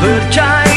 Percaya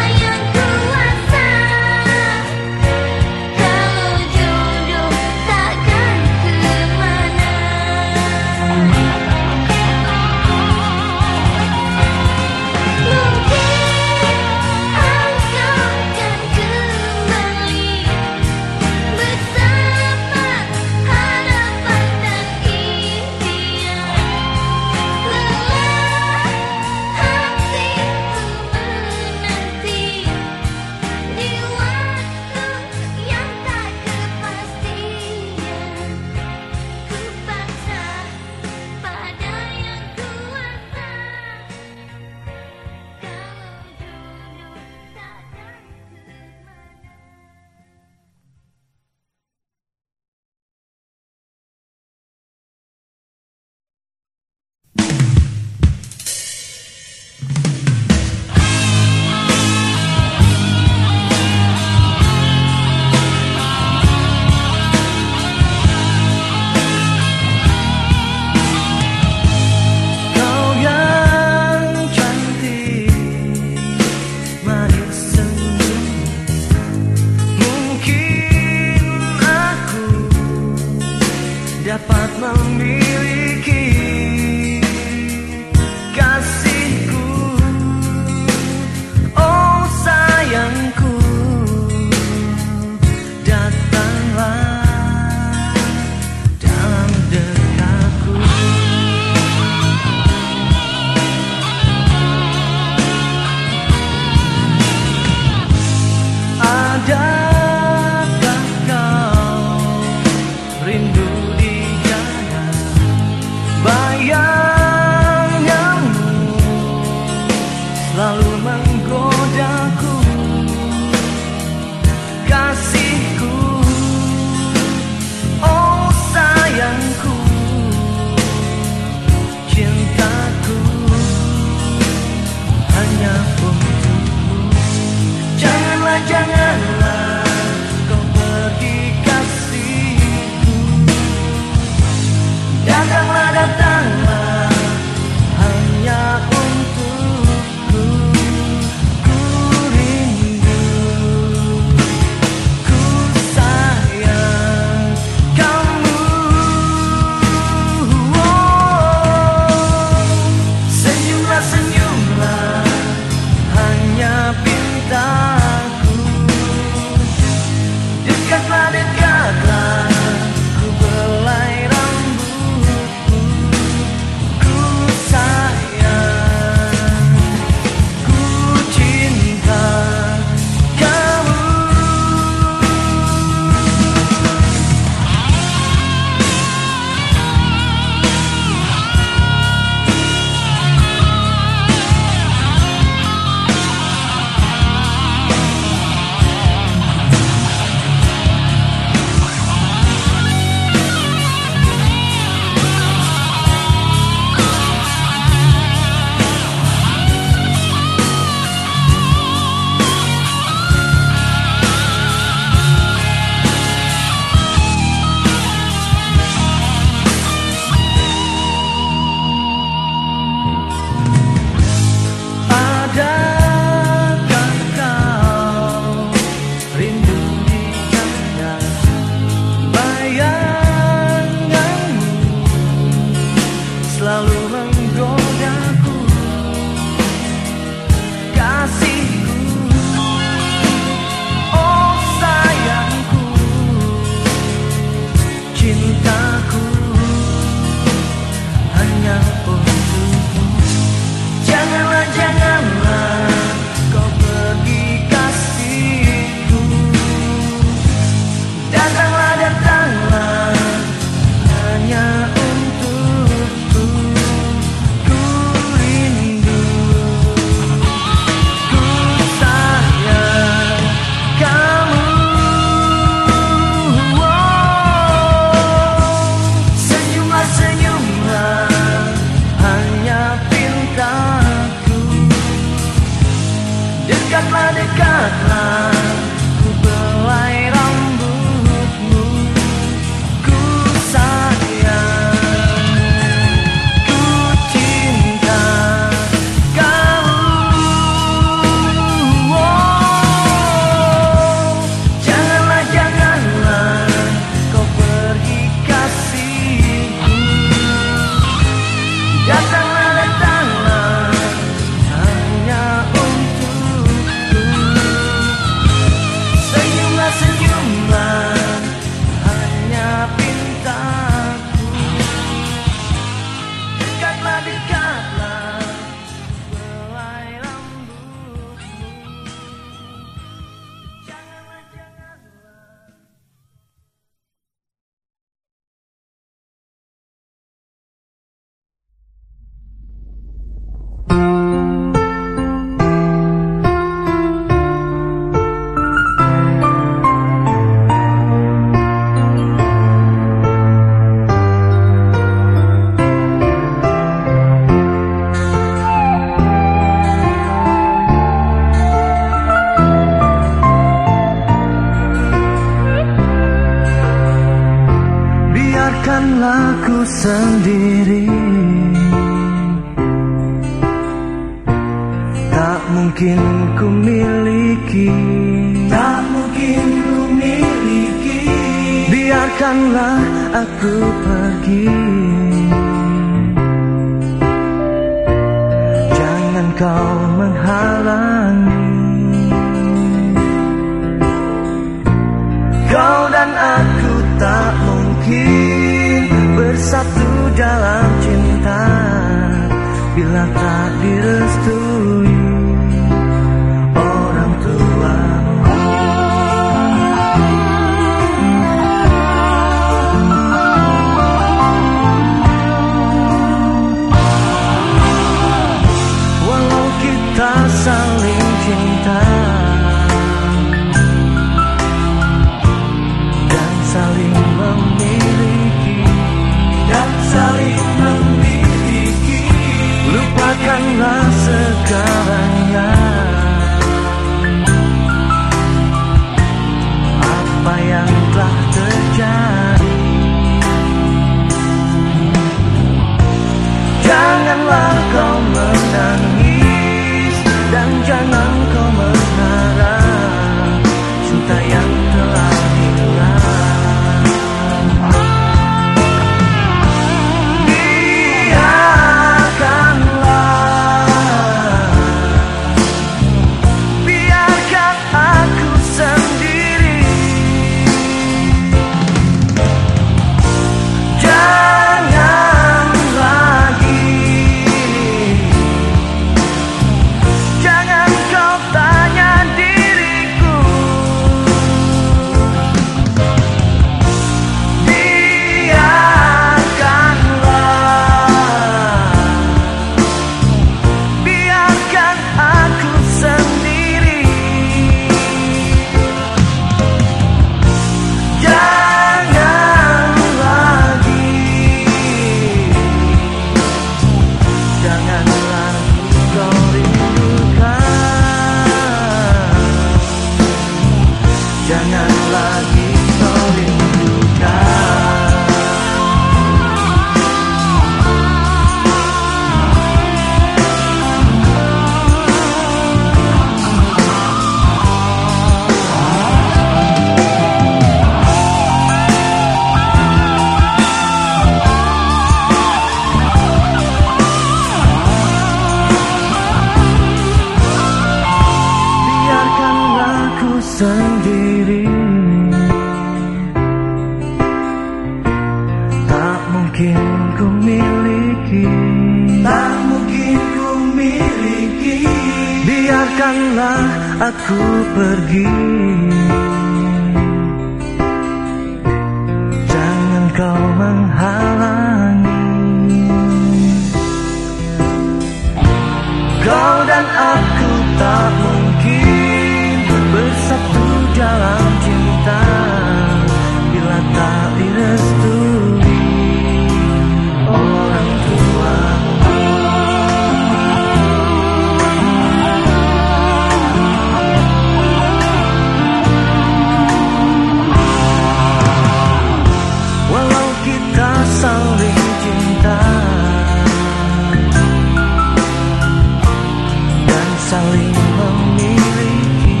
saling memiliki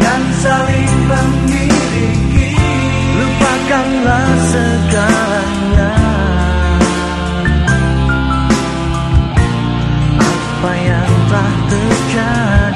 dan saling memiliki. Lupakanlah segalanya. Apa yang telah terjadi?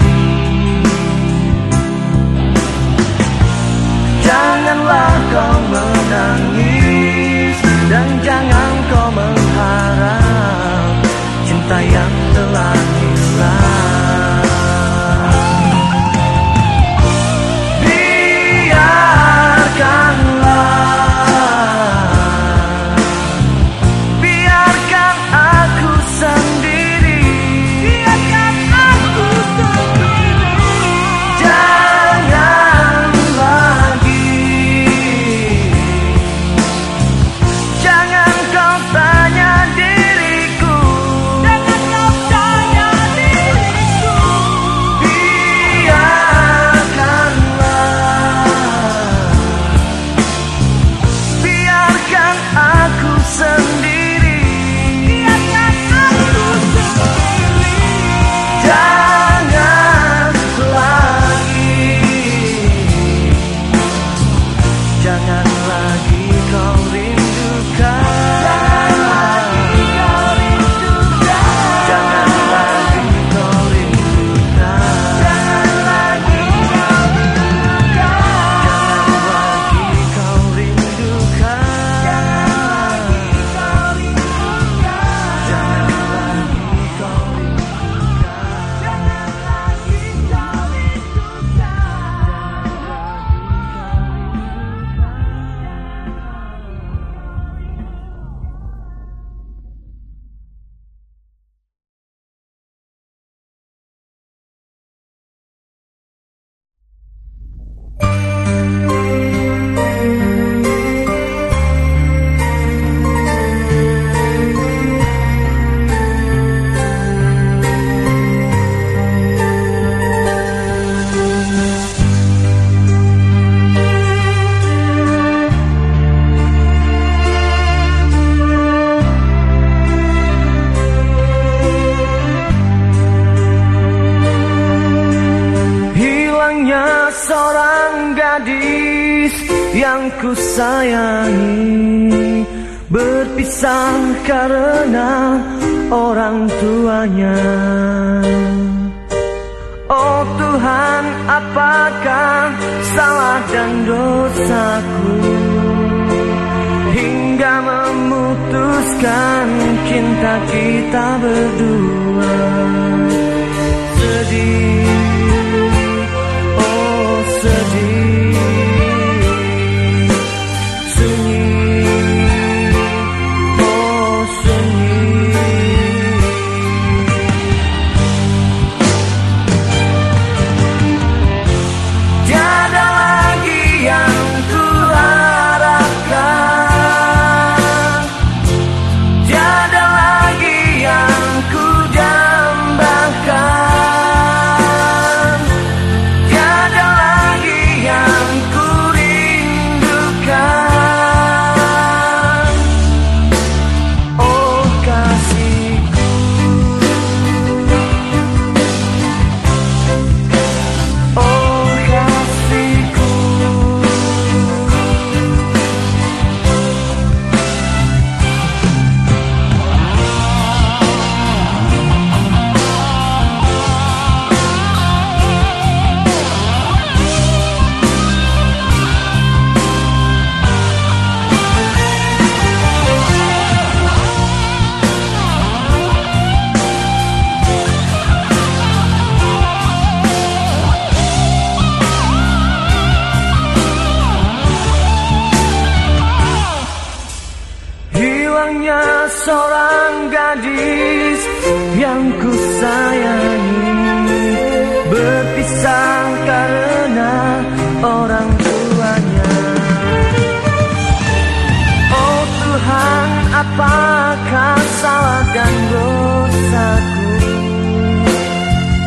dan dosaku.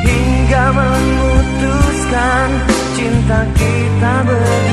Hingga memutuskan cinta kita berdua